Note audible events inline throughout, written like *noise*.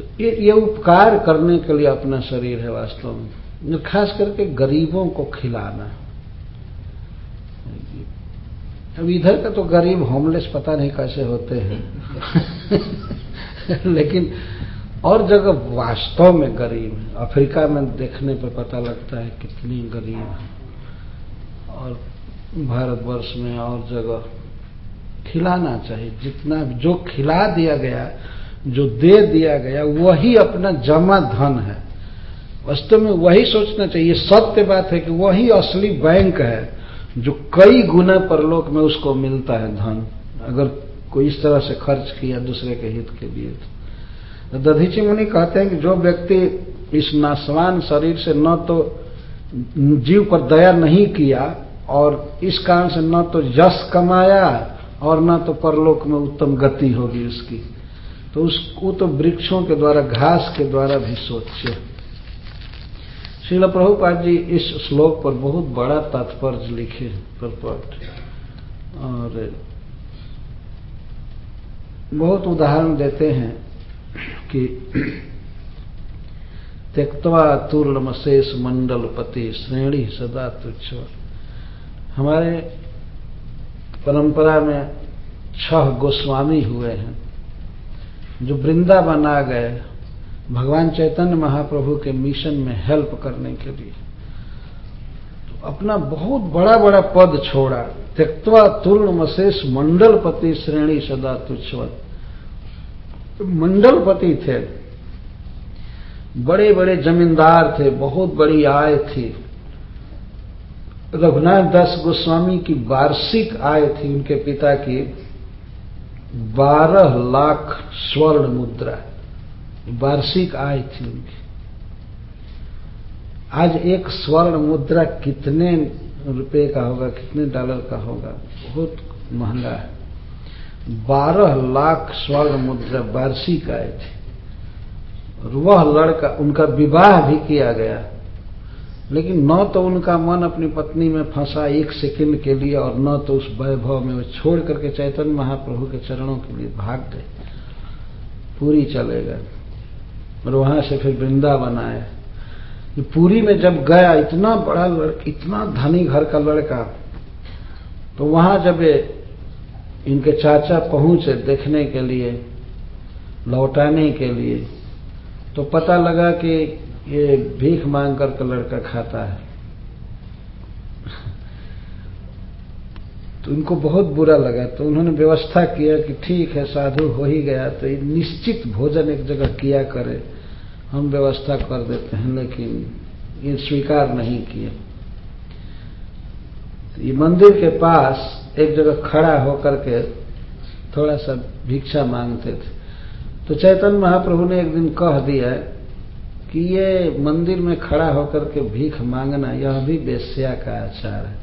तो ये, ये उपकार करने के लिए अपना शरीर है वास्तव में। खास करके गरीबों को खिलाना। अब इधर का तो गरीब होमलेस पता नहीं कैसे होते हैं। *laughs* लेकिन और जगह वास्तव में गरीब है। अफ्रीका में देखने पर पता लगता है कितनी गरीब है। और भारतवर्ष में और जगह खिलाना चाहिए। जितना जो खिला दिया गया जो दे दिया गया, वही अपना जमा धन है। वास्तव में वही सोचना चाहिए। सत्य बात है कि वही असली बैंक है, जो कई गुना परलोक में उसको मिलता है धन। अगर कोई इस तरह से खर्च किया दूसरे के हित के लिए तो। दधीची मुनि कहते हैं कि जो व्यक्ति इस नासवान शरीर से न तो जीव पर दया नहीं किया और इस कारण से न तो यश कमाया और न तो परलोक में उत्तम गति होगी उसकी। तो उसको तो वृक्षों के द्वारा, घास के द्वारा भी सोचे। श्रील प्रभुपाद जी इस श्लोक पर बहुत बड़ा तात्पर्य लिखे परपट और बहुत उदाहरण देते हैं कि त्यक्तवा तुर्णमशेष मंडल पति श्रेणी सदा तुच्छ। हमारे परंपरा में छह गोस्वामी हुए हैं। जो वृंदावन आ गए, भगवान चैतन्य महाप्रभु के मिशन में हेल्प करने के लिए। तो अपना बहुत बड़ा बड़ा पद छोड़ा। त्यक्वा तुर्ण मशेष मंडलपति श्रेणी सदा तुच्छवत। मंडलपति थे। बड़े बड़े जमींदार थे, बहुत बड़ी आय थी। रघुनाथ दास गोस्वामी की वार्षिक आय थी उनके पिता की। बारह लाख स्वर्ण मुद्रा। वार्षिक आय थी उनकी। आज एक स्वर्ण मुद्रा कितने रुपए का होगा, कितने डॉलर का होगा, बहुत महँगा है। बारह लाख स्वर्ण मुद्रा वार्षिक आय थी। वह लड़का, उनका विवाह भी किया गया। लेकिन न तो उनका मन अपनी पत्नी में फंसा एक सेकंड के लिए और न तो उस वैभव में वो छोड़ करके चैतन्य महाप्रभु के चरणों के लिए भाग गए। पूरी चले गए। और वहाँ से फिर वृंदावन आए। पूरी में जब गया, इतना बड़ा लड़का इतना धनी घर का लड़का तो वहाँ जब इनके चाचा पहुँचे देखने के लिए, लौटाने के लिए तो पता लगा कि ये भीख मांग करके लड़का खाता है। तो इनको बहुत बुरा लगा। तो उन्होंने व्यवस्था किया कि ठीक है, साधु हो ही गया तो निश्चित भोजन एक जगह किया करे, हम व्यवस्था कर देते हैं, लेकिन ये स्वीकार नहीं किए ये मंदिर के पास एक जगह खड़ा होकर के थोड़ा सा भिक्षा मांगते थे। तो चैतन्य महाप्रभु ने एक दिन कह दिया कि ये मंदिर में खड़ा होकर के भीख मांगना, यह भी बेस्या का आचार है।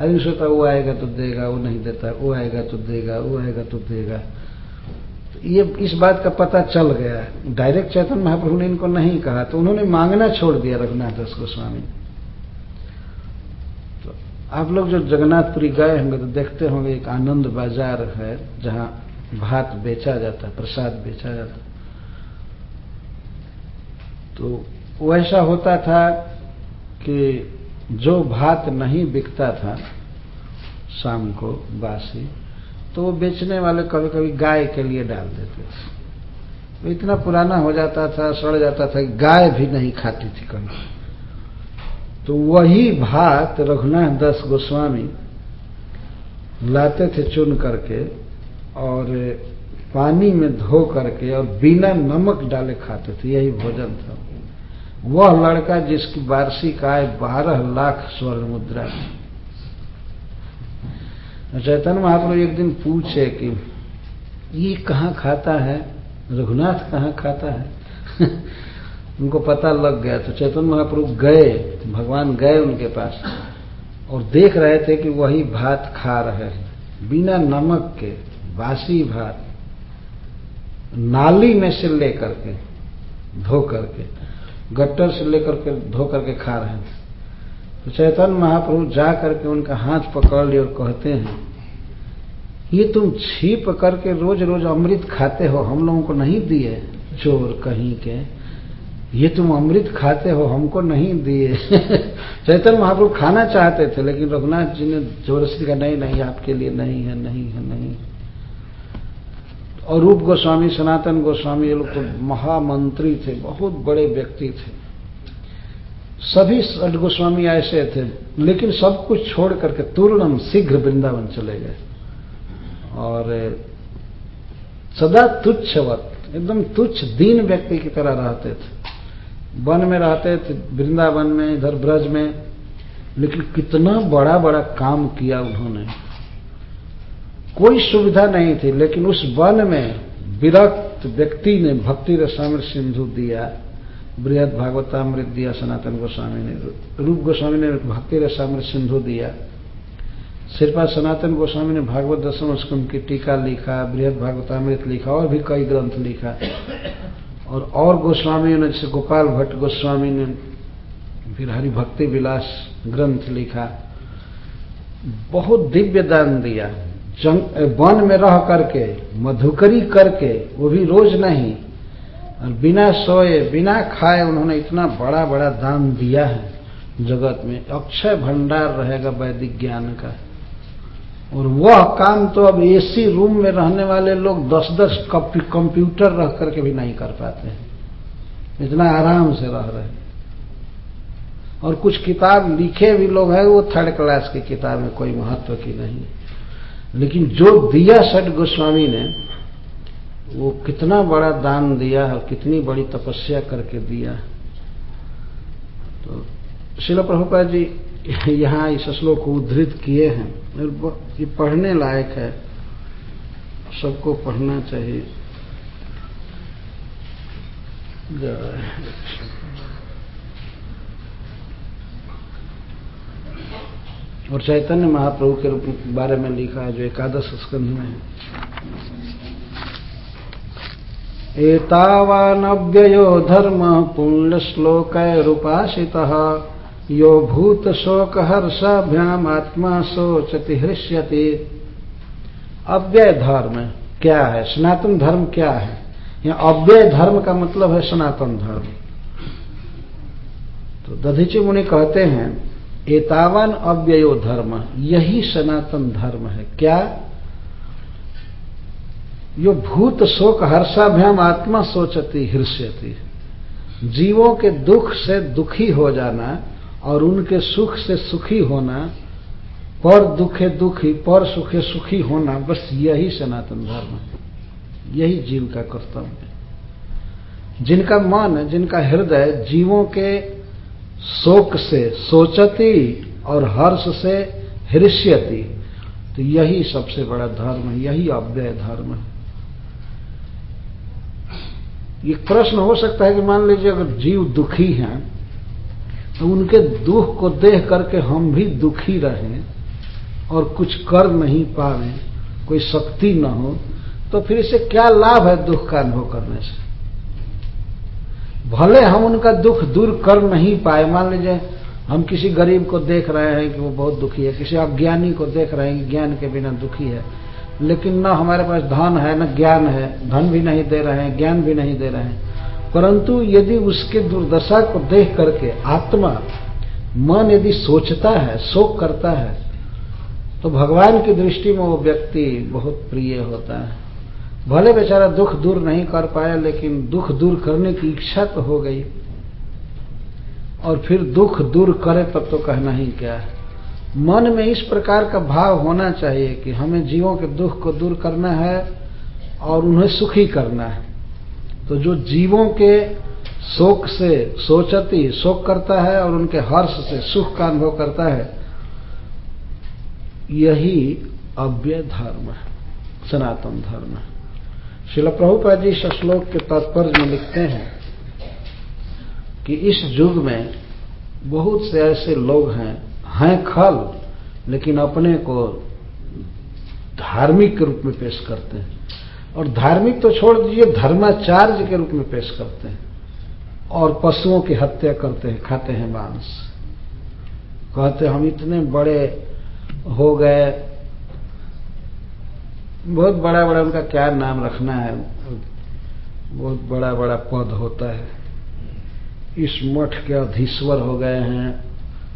आदमी सोचता वो आएगा तो देगा, वो नहीं देता, वो आएगा तो देगा, वो आएगा तो देगा। तो ये इस बात का पता चल गया। डायरेक्ट चैतन्य महाप्रभु ने इनको नहीं कहा तो उन्होंने मांगना छोड़ दिया रघुनाथ दास गोस्वामी। तो आप लोग जो जगन्नाथपुरी गए होंगे तो देखते होंगे एक आनंद बाज़ार है, जहाँ भात बेचा जाता है प्रसाद बेचा जाता। है तो वैसा होता था कि जो भात नहीं बिकता था शाम को बासी तो वो बेचने वाले कभी कभी गाय के लिए डाल देते थे। वो इतना पुराना हो जाता था, सड़ जाता था गाय भी नहीं खाती थी कभी। तो वही भात रघुनाथ दास गोस्वामी लाते थे चुन करके और पानी में धो करके और बिना नमक डाले खाते थे, यही भोजन था। वह लड़का जिसकी वार्षिक आय बारह लाख स्वर्ण मुद्रा थी चैतन्य महाप्रभु एक दिन पूछे कि, ये कहाँ खाता है? रघुनाथ कहाँ खाता है? *laughs* उनको पता लग गया। तो चैतन्य महाप्रभु गए भगवान गए उनके पास और देख रहे थे कि वही भात खा रहे हैं। बिना नमक के, बासी भात, नाली में से लेकर के, धो करके। गट्टर से लेकर के धो करके खा रहे थे। तो चैतन्य महाप्रभु जा करके उनका हाथ पकड़ लिए और कहते हैं, ये तुम छिप करके रोज रोज अमृत खाते हो, हम लोगों को नहीं दिए चोर कहीं के। ये तुम अमृत खाते हो, हमको नहीं दिए। *laughs* चैतन्य महाप्रभु खाना चाहते थे, लेकिन रघुनाथ जी ने जोरस्ती का नहीं नहीं, आपके लिए नहीं है नहीं है, नहीं और रूप गोस्वामी, सनातन गोस्वामी ये लोग तो महामंत्री थे, बहुत बड़े व्यक्ति थे। सभी सठ गोस्वामी ऐसे थे, लेकिन सब कुछ छोड़ करके तुरंत शीघ्र वृंदावन चले गए। और सदा तुच्छ तुच्छवत, एकदम तुच्छ दीन व्यक्ति की तरह रहते थे। वन में रहते थे, वृंदावन में, इधर ब्रज में, लेकिन कितना बड़ा बड़ा काम किया उन्होंने। कोई सुविधा नहीं थी, लेकिन उस वन में विरक्त व्यक्ति ने भक्ति रसामृत सिंधु दिया बृहद भागवतामृत दिया, सनातन गोस्वामी ने रूप गोस्वामी ने भक्ति रसामृत सिंधु दिया। सिरपा सनातन गोस्वामी ने भागवत दशम स्कंद की टीका लिखा बृहद भागवतामृत लिखा, और भी कई ग्रंथ लिखा। और और गोस्वामियों ने, जैसे गोपाल भट्ट गोस्वामी ने फिर हरि भक्ति विलास ग्रंथ लिखा, बहुत दिव्य दान दिया। वन में रह करके, मधुकरी करके, वो भी रोज नहीं। और बिना सोए, बिना खाए उन्होंने इतना बड़ा बड़ा दान दिया है जगत में। अक्षय भंडार रहेगा वैदिक ज्ञान का। और वह काम तो अब एसी रूम में रहने वाले लोग दस दस कंप्यूटर रख करके भी नहीं कर पाते हैं। इतना आराम से रह रहे हैं। और कुछ किताब लिखे भी लोग हैं, वो थर्ड क्लास की किताब है, कोई महत्व की नहीं। लेकिन जो दिया सट गोस्वामी ने, वो कितना बड़ा दान दिया और कितनी बड़ी तपस्या करके दिया तो शिल प्रभुपा जी यहाँ इस श्लोक को उद्धृत किए हैं ये पढ़ने लायक है। सबको पढ़ना चाहिए। और चैतन्य महाप्रभु के रूप बारे में लिखा है, जो एकादश स्कंध में है। एतावानव्ययो धर्म पुण्यश्लोकैरुपासितः यो भूत शोक भूतशोकहर्षाभ्याम आत्मा सोचति हृष्यति। अव्यय धर्म क्या है? सनातन धर्म क्या है? यह अव्यय धर्म का मतलब है सनातन धर्म। तो दधीची मुनि कहते हैं एतावन अव्ययो धर्म, यही सनातन धर्म है। क्या? यो भूत, शोक, हर्षाभ्याम, आत्मा सोचती, हृष्यति। जीवों के दुख से दुखी हो जाना और उनके सुख से सुखी होना, पर दुखे दुखी, पर सुखे सुखी होना, बस यही सनातन धर्म है। यही जीव का कर्तव्य है। जिनका मन, जिनका हृदय जीवों के शोक से सोचती और हर्ष से हृष्यति। तो यही सबसे बड़ा धर्म है, यही अव्यय धर्म है। ये प्रश्न हो सकता है कि मान लीजिए अगर जीव दुखी हैं तो उनके दुख को देख करके हम भी दुखी रहें और कुछ कर नहीं पावे कोई शक्ति न हो तो फिर इसे क्या लाभ है दुख का अनुभव करने से? भले हम उनका दुख दूर कर नहीं पाए, मान लीजिए, हम किसी गरीब को देख रहे हैं कि वो बहुत दुखी है, किसी अज्ञानी को देख रहे हैं कि ज्ञान के बिना दुखी है, लेकिन न हमारे पास धन है, न ज्ञान है, धन भी नहीं दे रहे हैं, ज्ञान भी नहीं दे रहे हैं। परंतु यदि उसके दुर्दशा को देख करके आत्मा, मन यदि सोचता है, शोक करता है तो भगवान की दृष्टि में वो व्यक्ति बहुत प्रिय होता है। भले बेचारा दुख दूर नहीं कर पाया, लेकिन दुख दूर करने की इच्छा तो हो गई। और फिर दुख दूर करे तब तो कहना ही क्या है। मन में इस प्रकार का भाव होना चाहिए कि हमें जीवों के दुख को दूर करना है और उन्हें सुखी करना है। तो जो जीवों के शोक से सोचती, शोक करता है और उनके हर्ष से सुख का अनुभव करता है, यही अव्यय धर्म है, सनातन धर्म है। शिल प्रभुपा जी इस श्लोक के तात्पर्य में लिखते हैं कि इस युग में बहुत से ऐसे लोग हैं हैं खल, लेकिन अपने को धार्मिक के रूप में पेश करते हैं। और धार्मिक तो छोड़ दीजिए, धर्माचार्य के रूप में पेश करते हैं। और पशुओं की हत्या करते हैं, खाते हैं मांस। कहते हम इतने बड़े हो गए बहुत बड़ा बड़ा उनका क्या नाम रखना है? बहुत बड़ा बड़ा पद होता है। इस मठ के अधीश्वर हो गए हैं,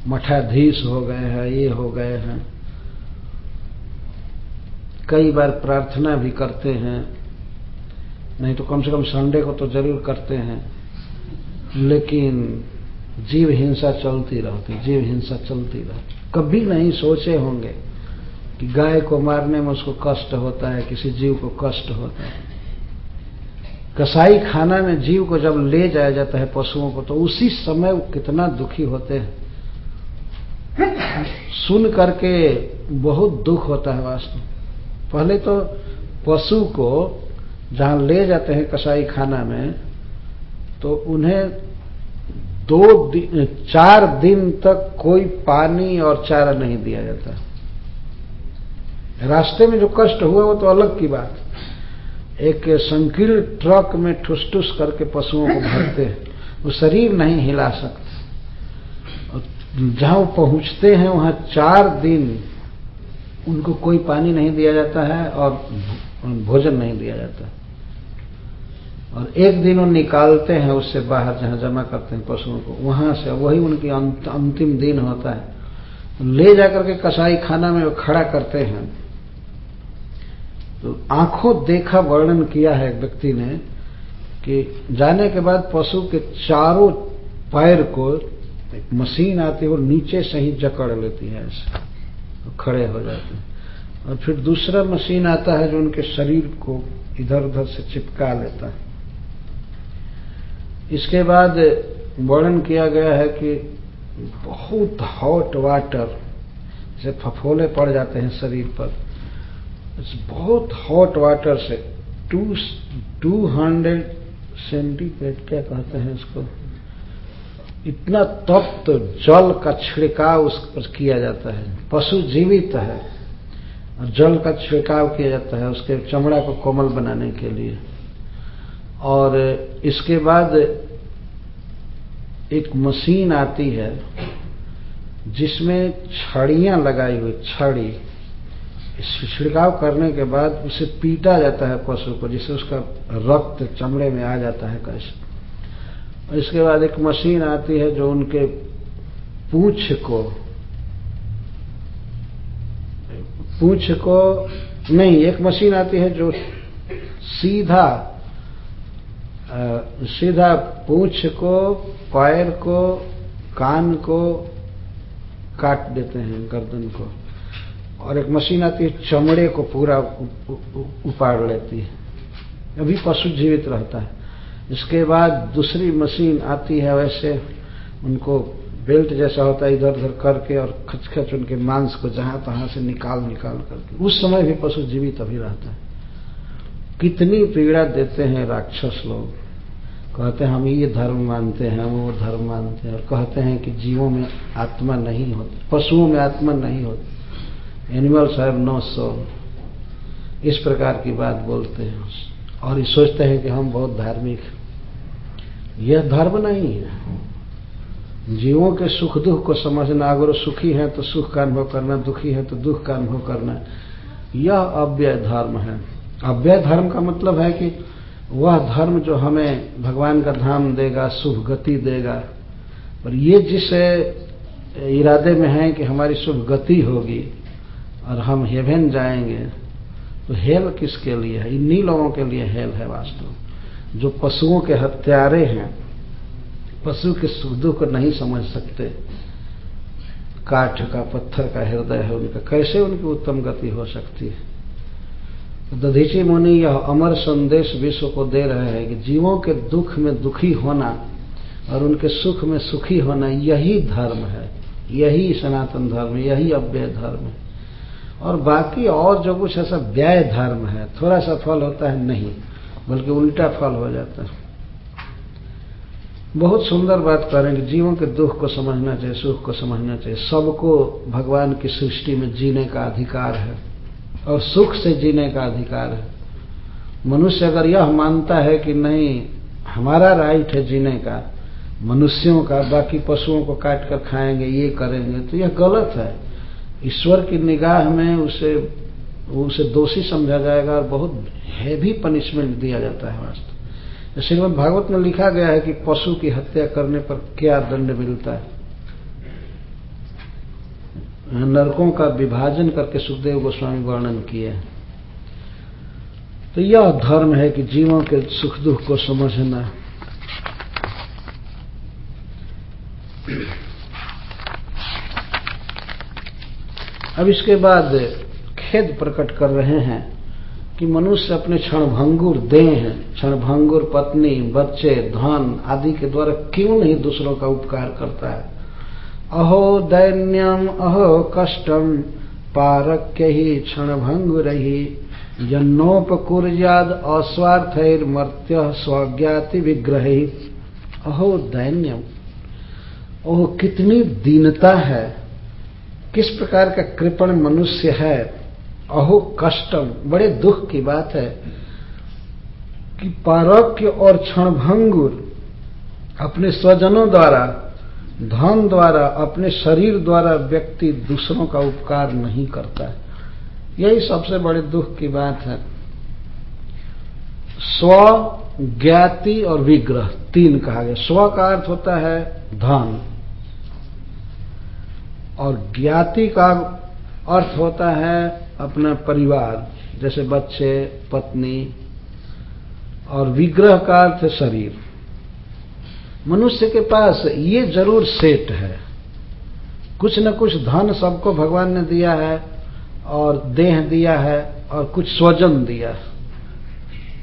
मठाधीश हो गए हैं, ये हो गए हैं। कई बार प्रार्थना भी करते हैं, नहीं तो कम से कम संडे को तो ज़रूर करते हैं, लेकिन जीव हिंसा चलती रहती, जीव हिंसा चलती रहती। कभी नहीं सोचे होंगे। कि गाय को मारने में उसको कष्ट होता है, किसी जीव को कष्ट होता है। कसाई खाना में जीव को जब ले जाया जाता है पशुओं को तो उसी समय वो कितना दुखी होते हैं। सुन करके बहुत दुख होता है वास्तव। पहले तो पशु को जहाँ ले जाते हैं कसाई खाना में तो उन्हें दो दिन चार दिन तक कोई पानी और चारा नहीं दिया जाता। रास्ते में जो कष्ट हुआ, वो तो अलग की बात। एक संकीर्ण ट्रक में ठुस ठुस करके पशुओं को भरते हैं। वो शरीर नहीं हिला सकते। जहाँ वो पहुँचते हैं, वहाँ चार दिन उनको कोई पानी नहीं दिया जाता है और भोजन नहीं दिया जाता और एक दिन वो निकालते हैं, उससे बाहर जहाँ जमा करते हैं पशुओं को, वहाँ से वही उनकी अंतिम दिन होता है। ले जाकर के कसाई खाना में वो खड़ा करते हैं। तो आँखों देखा वर्णन किया है एक व्यक्ति ने कि जाने के बाद पशु के चारों पैर को एक मशीन आती है, वो नीचे से ही जकड़ लेती है ऐसे तो खड़े हो जाते हैं। और फिर दूसरा मशीन आता है जो उनके शरीर को इधर उधर से चिपका लेता है। इसके बाद वर्णन किया गया है कि बहुत हॉट वाटर, जैसे फफोले पड़ जाते हैं शरीर पर बहुत हॉट वाटर से टू टू हंड्रेड सेंटीग्रेड क्या कहते हैं इसको? इतना तप्त तो जल का छिड़काव उस पर किया जाता है। पशु जीवित है और जल का छिड़काव किया जाता है उसके चमड़ा को कोमल बनाने के लिए। और इसके बाद एक मशीन आती है जिसमें छड़ियाँ लगाई हुई, छड़ी छिड़काव करने के बाद उसे पीटा जाता है पशु को जिससे उसका रक्त चमड़े में आ जाता है कैसे। और इसके बाद एक मशीन आती है जो उनके पूछ को पूछ को नहीं एक मशीन आती है जो सीधा आ, सीधा पूछ को पैर को कान को काट देते हैं गर्दन को। और एक मशीन आती है, चमड़े को पूरा उपाड़ लेती है। अभी पशु जीवित रहता है। इसके बाद दूसरी मशीन आती है, वैसे उनको बेल्ट जैसा होता है इधर उधर करके और खच खच उनके मांस को जहाँ तहां से निकाल निकाल करके। उस समय भी पशु जीवित अभी रहता है। कितनी पीड़ा देते हैं राक्षस लोग। कहते हैं, हम ये धर्म मानते हैं, हम वो धर्म मानते हैं और कहते हैं कि जीवों में आत्मा नहीं होती, पशुओं में आत्मा नहीं होती। एनिमल्स हैव नो सोल इस प्रकार की बात बोलते हैं। और ये सोचते हैं कि हम बहुत धार्मिक यह धर्म नहीं है। जीवों के सुख दुख को समझना, अगर सुखी है तो सुख का अनुभव करना, दुखी है तो दुख का अनुभव करना, यह अव्यय धर्म है। अव्यय धर्म का मतलब है कि वह धर्म जो हमें भगवान का धाम देगा, शुभ गति देगा। पर ये जिस इरादे में है कि हमारी शुभ गति होगी और हम हेवन जाएँगे तो हेल किसके लिए है? इन्हीं लोगों के लिए हेल है वास्तव। जो पशुओं के हत्यारे हैं, पशु के सुख दुख नहीं समझ सकते। काठ का, पत्थर का हृदय है उनका। कैसे उनकी उत्तम गति हो सकती है? तो दधीची मुनि, यह अमर संदेश विश्व को दे रहे हैं कि जीवों के दुख में दुखी होना और उनके सुख में सुखी होना, यही धर्म है। यही सनातन धर्म, यही अव्यय धर्म है। और बाकी और जो कुछ ऐसा व्यय धर्म है, थोड़ा सा फल होता है, नहीं, बल्कि उल्टा फल हो जाता है। बहुत सुंदर बात कर रहे हैं कि जीवों के दुख को समझना चाहिए, सुख को समझना चाहिए। सबको भगवान की सृष्टि में जीने का अधिकार है, और सुख से जीने का अधिकार है। मनुष्य अगर यह मानता है कि नहीं, हमारा राइट है जीने का, मनुष्यों का, बाकी पशुओं को काट कर खाएँगे, ये करेंगे तो यह गलत है। ईश्वर की निगाह में उसे उसे दोषी समझा जाएगा और बहुत हैवी पनिशमेंट दिया जाता है वास्तव। श्रीमद भागवत में लिखा गया है कि पशु की हत्या करने पर क्या दंड मिलता है? नरकों का विभाजन करके सुखदेव गोस्वामी वर्णन किए तो यह धर्म है कि जीवों के सुख दुख को समझना। अब इसके बाद खेद प्रकट कर रहे हैं कि मनुष्य अपने क्षणभंगुर देह क्षणभंगुर पत्नी, बच्चे, धन आदि के द्वारा क्यों नहीं दूसरों का उपकार करता है? अहो दैन्यम अहो कष्टम पारक्य ही क्षणभंगुर ही जन्नोपकुर्याद अस्वार्थर्मर्त्य स्वज्ञाति विग्रह। अहो दैन्यम ओह कितनी दीनता है। किस प्रकार का कृपण मनुष्य है? अहो, कष्टम। बड़े दुख की बात है कि पारक्य और क्षणभंगुर अपने स्वजनों द्वारा, धन द्वारा, अपने शरीर द्वारा व्यक्ति दूसरों का उपकार नहीं करता है। यही सबसे बड़े दुख की बात है। स्व, ज्ञाति और विग्रह, तीन कहा गया। स्व का अर्थ होता है धन। और ज्ञाति का अर्थ होता है अपना परिवार, जैसे बच्चे, पत्नी, और विग्रह का अर्थ शरीर। मनुष्य के पास ये ज़रूर सेट है। कुछ न कुछ धन सबको भगवान ने दिया है, और देह दिया है, और कुछ स्वजन दिया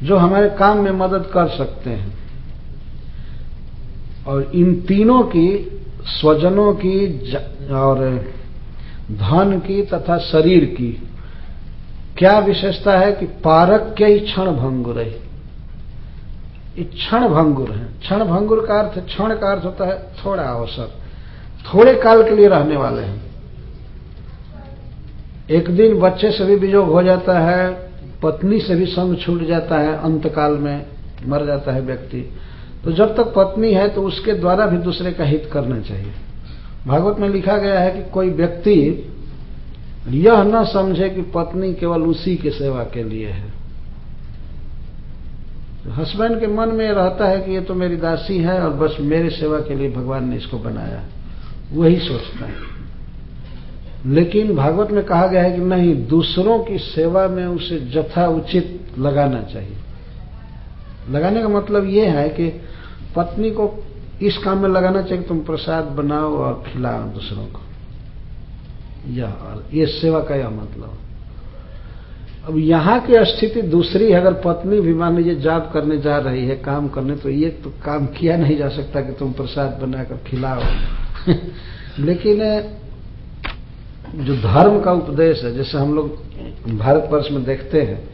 जो हमारे काम में मदद कर सकते हैं। और इन तीनों की स्वजनों की और धन की तथा शरीर की क्या विशेषता है कि पारक के ही क्षण भंगुर है? क्षण भंगुर है। क्षण भंगुर का अर्थ, क्षण का अर्थ होता है थोड़ा अवसर। थोड़े काल के लिए रहने वाले हैं। एक दिन बच्चे से भी वियोग हो जाता है, पत्नी से भी संग छूट जाता है, अंतकाल में मर जाता है व्यक्ति। तो जब तक पत्नी है तो उसके द्वारा भी दूसरे का हित करना चाहिए। भागवत में लिखा गया है कि कोई व्यक्ति यह न समझे कि पत्नी केवल उसी की सेवा के लिए है। तो हस्बैंड के मन में रहता है कि ये तो मेरी दासी है और बस मेरे सेवा के लिए भगवान ने इसको बनाया। वही सोचता है। लेकिन भागवत में कहा गया है कि नहीं, दूसरों की सेवा में उसे जथा उचित लगाना चाहिए। लगाने का मतलब ये है कि पत्नी को इस काम में लगाना चाहिए तुम प्रसाद बनाओ और खिलाओ दूसरों को। यह ये सेवा का यह मतलब। अब यहाँ की स्थिति दूसरी है, अगर पत्नी भी मान लीजिए जाप करने जा रही है, काम करने तो ये तो काम किया नहीं जा सकता कि तुम प्रसाद बनाकर खिलाओ। *laughs* लेकिन, जो धर्म का उपदेश है, जैसे हम लोग भारतवर्ष में देखते हैं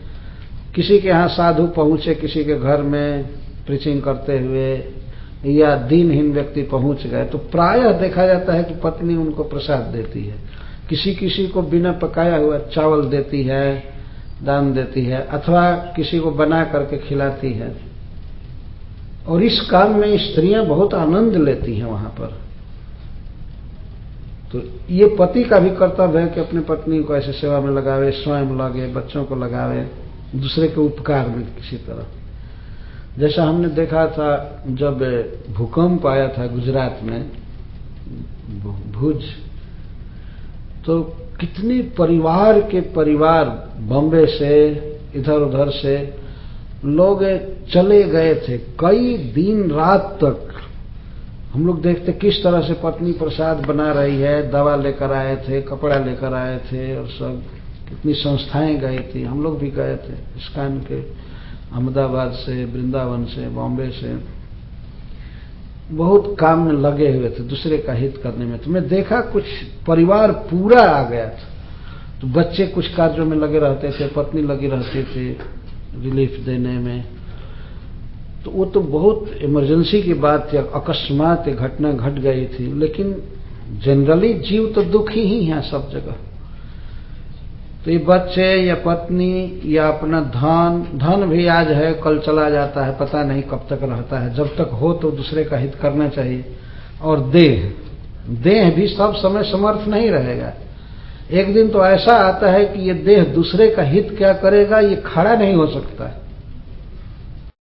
किसी के यहाँ साधु पहुँचे, किसी के घर में प्रीचिंग करते हुए, या दिनहीन व्यक्ति पहुँच गए तो प्रायः देखा जाता है कि पत्नी उनको प्रसाद देती है। किसी किसी को बिना पकाया हुआ चावल देती है, दान देती है, अथवा किसी को बना करके खिलाती है। और इस काम में स्त्रियाँ बहुत आनंद लेती हैं वहाँ पर। तो ये पति का भी कर्तव्य है कि अपनी पत्नी को ऐसे सेवा में लगावे, स्वयं लगे, बच्चों को लगावे। दूसरे के उपकार में किसी तरह। जैसा हमने देखा था, जब भूकंप आया था गुजरात में, भुज तो कितने परिवार के परिवार बॉम्बे से इधर उधर से लोग चले गए थे। कई दिन रात तक हम लोग देखते किस तरह से पत्नी प्रसाद बना रही है, दवा लेकर आए थे, कपड़ा लेकर आए थे और सब। कितनी संस्थाएँ गई थी, हम लोग भी गए थे, इस्कान के, अहमदाबाद से, वृंदावन से, बॉम्बे से। बहुत काम में लगे हुए थे, दूसरे का हित करने में। तो मैं देखा कुछ परिवार पूरा आ गया था। तो बच्चे कुछ कार्यों में लगे रहते थे, पत्नी लगी रहती थी, रिलीफ देने में। तो वो तो बहुत इमरजेंसी की बात थी, अकस्मात घटना घट गई थी। लेकिन जनरली जीव तो दुखी ही है सब जगह। तो ये बच्चे, या पत्नी, या अपना धन धन भी आज है, कल चला जाता है, पता नहीं कब तक रहता है। जब तक हो तो दूसरे का हित करना चाहिए। और देह देह भी सब समय समर्थ नहीं रहेगा। एक दिन तो ऐसा आता है कि ये देह दूसरे का हित क्या करेगा, ये खड़ा नहीं हो सकता। है